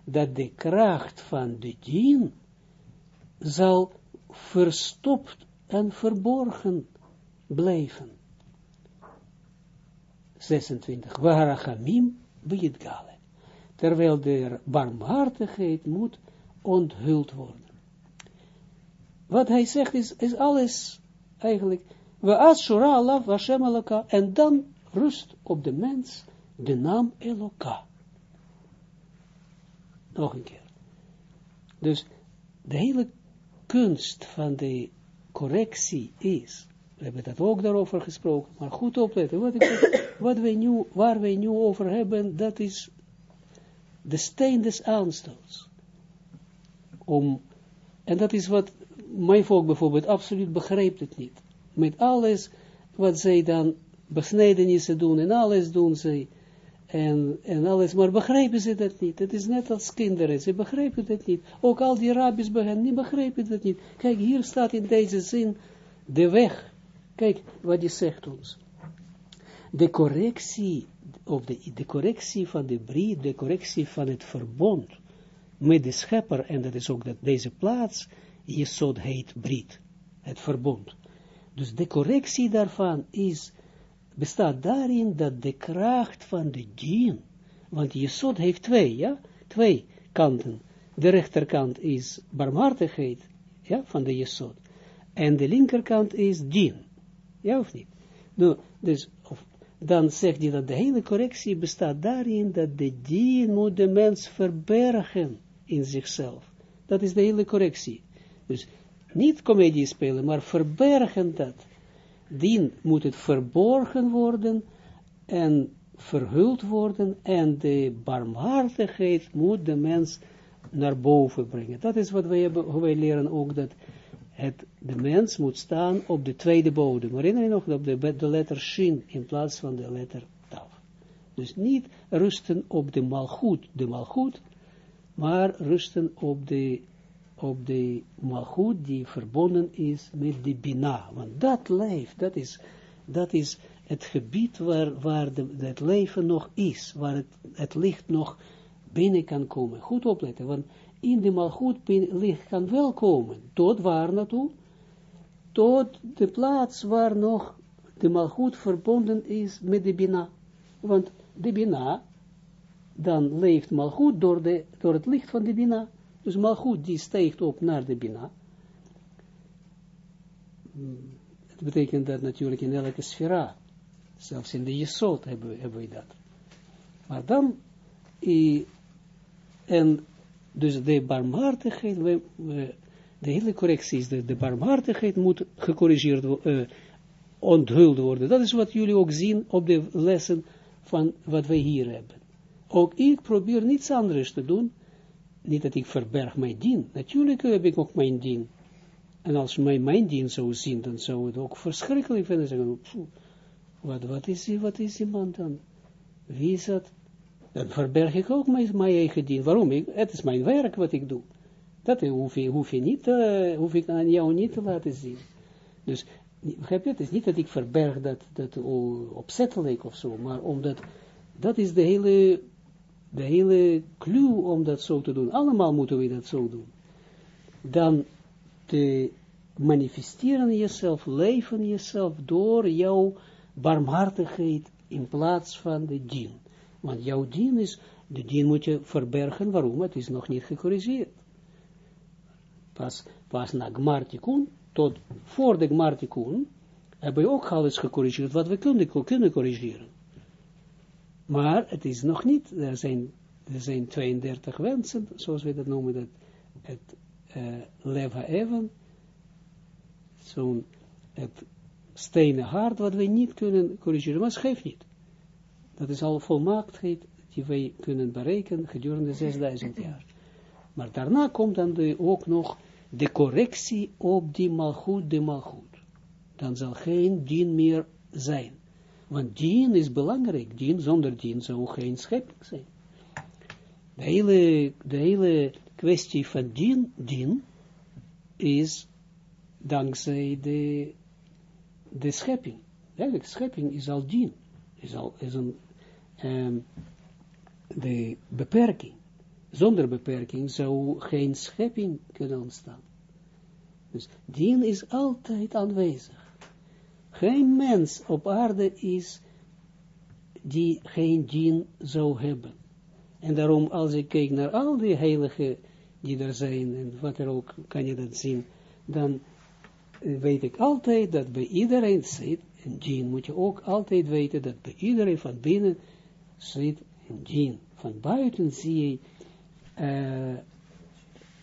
dat de kracht van de dien zal verstopt en verborgen blijven. 26. Waarachamim gale. Terwijl de barmhartigheid moet onthuld worden. Wat hij zegt is, is alles eigenlijk. We ashura Allah Hashem Eloka. En dan rust op de mens de naam Eloka. Nog een keer. Dus de hele kunst van de correctie is, we hebben dat ook daarover gesproken, maar goed opletten, wat, ik, wat nu, waar wij nu over hebben, dat is de steen des aanstoots. Om, en dat is wat mijn volk bijvoorbeeld absoluut begrijpt het niet. Met alles wat zij dan besnedenissen doen en alles doen zij en, en alles, maar begrijpen ze dat niet. Het is net als kinderen, ze begrijpen het niet. Ook al die rabbis bij hen, die begrijpen het niet. Kijk, hier staat in deze zin de weg. Kijk wat hij zegt ons. De correctie, of de, de correctie van de brief, de correctie van het verbond met de schepper, en dat is ook dat deze plaats, Jesod heet Brit, het verbond. Dus de correctie daarvan is bestaat daarin dat de kracht van de dien, want Jesod heeft twee, ja, twee kanten. De rechterkant is barmhartigheid, ja, van de Jesod. En de linkerkant is dien. Ja of niet? Nou, dus, of, dan zegt hij dat de hele correctie bestaat daarin dat de dien moet de mens verbergen in zichzelf. Dat is de hele correctie. Dus niet comedie spelen, maar verbergen dat dien moet het verborgen worden en verhuld worden en de barmhartigheid moet de mens naar boven brengen. Dat is wat wij, hebben, wij leren ook, dat het, de mens moet staan op de tweede bodem. Herinner je nog, op de, letter shin in plaats van de letter taf. Dus niet rusten op de malgoed, de malgoed, maar rusten op de op de malgoed die verbonden is met de bina. Want dat leeft, dat is, dat is het gebied waar, waar de, het leven nog is, waar het, het licht nog binnen kan komen. Goed opletten, want in de malgoed licht kan wel komen. Tot waar naartoe? Tot de plaats waar nog de malgoed verbonden is met de bina. Want de bina, dan leeft malgoed door, de, door het licht van de bina. Dus Malchut die steekt op naar de Bina. Het betekent dat natuurlijk in elke sfera, zelfs in de Jesod hebben, we dat. Maar dan, en dus de barmhartigheid, we, de hele correctie is, de, de barmhartigheid moet gecorrigeerd worden, uh, onthuld worden. Dat is wat jullie ook zien op de lessen van wat wij hier hebben. Ook ik probeer niets anders te doen, niet dat ik verberg mijn dien. Natuurlijk heb ik ook mijn dien. En als mij mijn dien zou zien, dan zou het ook verschrikkelijk vinden. Zeggen, wat, wat, is, wat is iemand dan? Wie is dat? Dan verberg ik ook mijn, mijn eigen dien. Waarom? Ik, het is mijn werk wat ik doe. Dat hoef hoef je niet, uh, hoef ik aan jou niet te laten zien. Dus, begrijp je, het is niet dat ik verberg dat, dat opzettelijk of zo, maar omdat, dat is de hele de hele clue om dat zo te doen, allemaal moeten we dat zo doen, dan te manifesteren jezelf, leven jezelf door jouw barmhartigheid in plaats van de dien. Want jouw dien is, de dien moet je verbergen, waarom? Het is nog niet gecorrigeerd. Pas, pas na Gmartikun, tot voor de Gmartikun, hebben we ook alles gecorrigeerd wat we kunnen, kunnen corrigeren. Maar het is nog niet, er zijn, er zijn 32 wensen, zoals we dat noemen, dat het uh, leva even, zo'n het stenen hart, wat wij niet kunnen corrigeren, maar schrijf niet. Dat is al volmaaktheid die wij kunnen berekenen gedurende 6000 jaar. Maar daarna komt dan de, ook nog de correctie op die malgoed, de malgoed. Dan zal geen dien meer zijn. Want dien is belangrijk. Dien zonder dien zou geen schepping zijn. De hele, de hele kwestie van dien, dien is dankzij de, de schepping. Eigenlijk, schepping is al dien. Is al is een um, de beperking. Zonder beperking zou geen schepping kunnen ontstaan. Dus dien is altijd aanwezig. Geen mens op aarde is die geen dien zou hebben. En daarom, als ik kijk naar al die heiligen die er zijn, en wat er ook, kan je dat zien, dan weet ik altijd dat bij iedereen zit een dien. Moet je ook altijd weten dat bij iedereen van binnen zit een dien. Van buiten zie je uh,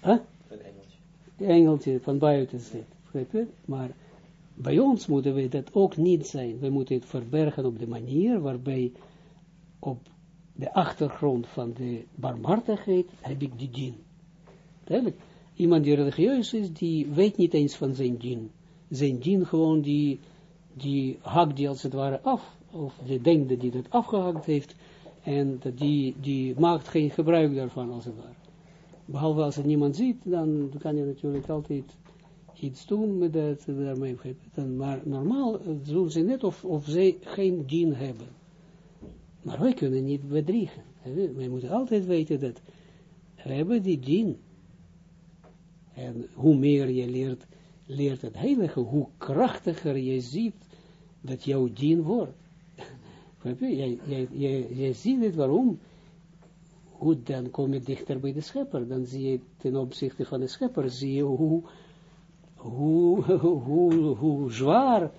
huh? een engeltje. De engeltje van buiten zit. Maar bij ons moeten we dat ook niet zijn. We moeten het verbergen op de manier waarbij op de achtergrond van de barmhartigheid heb ik die dien. Duidelijk. Iemand die religieus is, die weet niet eens van zijn dien. Zijn dien gewoon, die, die hakt die als het ware af. Of die denkt dat hij dat afgehakt heeft. En die, die maakt geen gebruik daarvan als het ware. Behalve als er niemand ziet, dan kan je natuurlijk altijd iets doen met dat, daarmee. Maar normaal doen ze net of, of zij geen dien hebben. Maar wij kunnen niet bedriegen. Wij moeten altijd weten dat we hebben die dien. En hoe meer je leert, leert het heilige, hoe krachtiger je ziet dat jouw dien wordt. jij ziet het waarom. Goed, dan kom je dichter bij de schepper. Dan zie je ten opzichte van de schepper, zie je hoe, hoe, hoe, hoe zwaar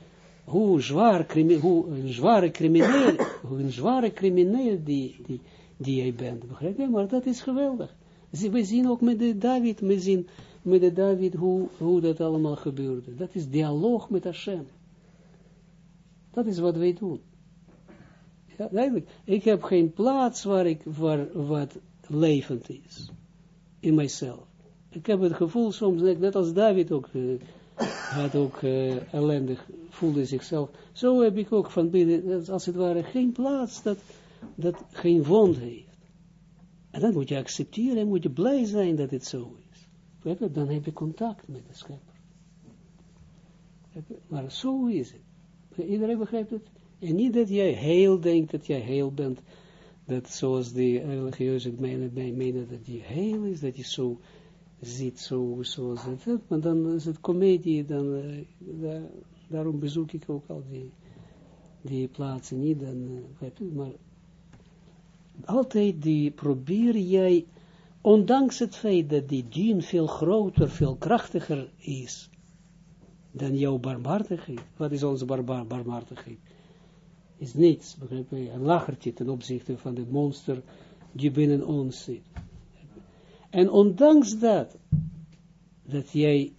hoe zwaar, hoe een zware crimineel, een zware crimineel die, die, die jij bent? Maar dat is geweldig. We zien ook met de David, we zien met de David hoe, hoe dat allemaal gebeurde. Dat is dialoog met Hashem. Dat is wat wij doen. Eigenlijk. Ik heb geen plaats waar ik, waar wat levend is. In mijzelf. Ik heb het gevoel soms, net als David ook, uh, had ook uh, ellendig, voelde zichzelf. Zo heb ik ook van binnen, als het ware, geen plaats dat, dat geen wond heeft. En dan moet je accepteren en moet je blij zijn dat het zo is. Dan heb je contact met de schepper. Maar zo is het. Iedereen begrijpt het? En niet dat jij heel denkt dat jij heel bent, dat zoals de religieuze menen, menen dat je heel is, dat je zo ziet, zo, zoals het, maar dan is het comedie, dan, uh, daarom bezoek ik ook al die, die plaatsen niet, dan, uh, maar altijd die probeer jij, ondanks het feit dat die dien veel groter, veel krachtiger is, dan jouw barmhartigheid. Wat is onze barbar barmhartigheid? Is niets, begrijp je? Een lachertje ten opzichte van het monster die binnen ons zit. En ondanks dat, dat jij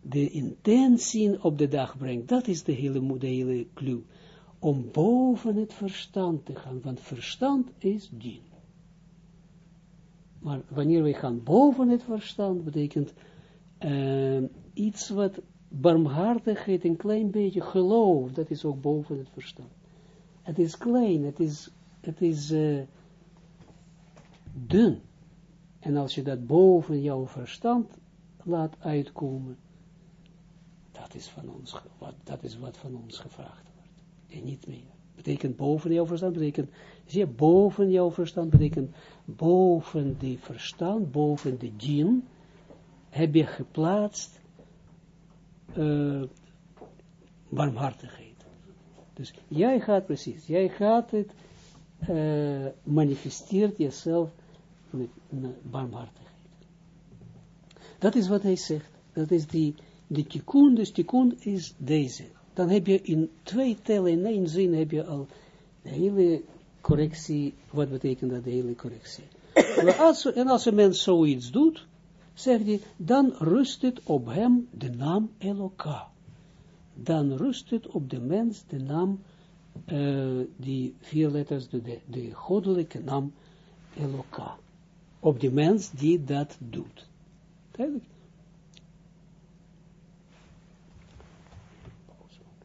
de intentie op de dag brengt, dat is de hele, de hele clue, om boven het verstand te gaan, want verstand is dien. Maar wanneer wij gaan boven het verstand, betekent uh, iets wat barmhartigheid, een klein beetje geloof, dat is ook boven het verstand. Het is klein, het is, het is uh, dun. En als je dat boven jouw verstand laat uitkomen, dat is, van ons, wat, dat is wat van ons gevraagd wordt. En niet meer. Betekent boven jouw verstand, betekent, zie je, boven jouw verstand, betekent boven die verstand, boven de dien, heb je geplaatst uh, barmhartigheid. Dus jij gaat precies, jij gaat het, uh, manifesteert jezelf barmhartigheid. Dat is wat hij zegt. Dat is die, die tikkun, dus tikkun is deze. Dan heb je in twee tellen, in één zin heb je al de hele correctie, wat betekent dat, de hele correctie. als, en als een mens zoiets doet, zegt hij, dan rust het op hem de naam Eloka. Dan rust het op de mens de naam, uh, die vier letters, de, de, de goddelijke naam Eloka op de mens die dat doet. Duidelijk.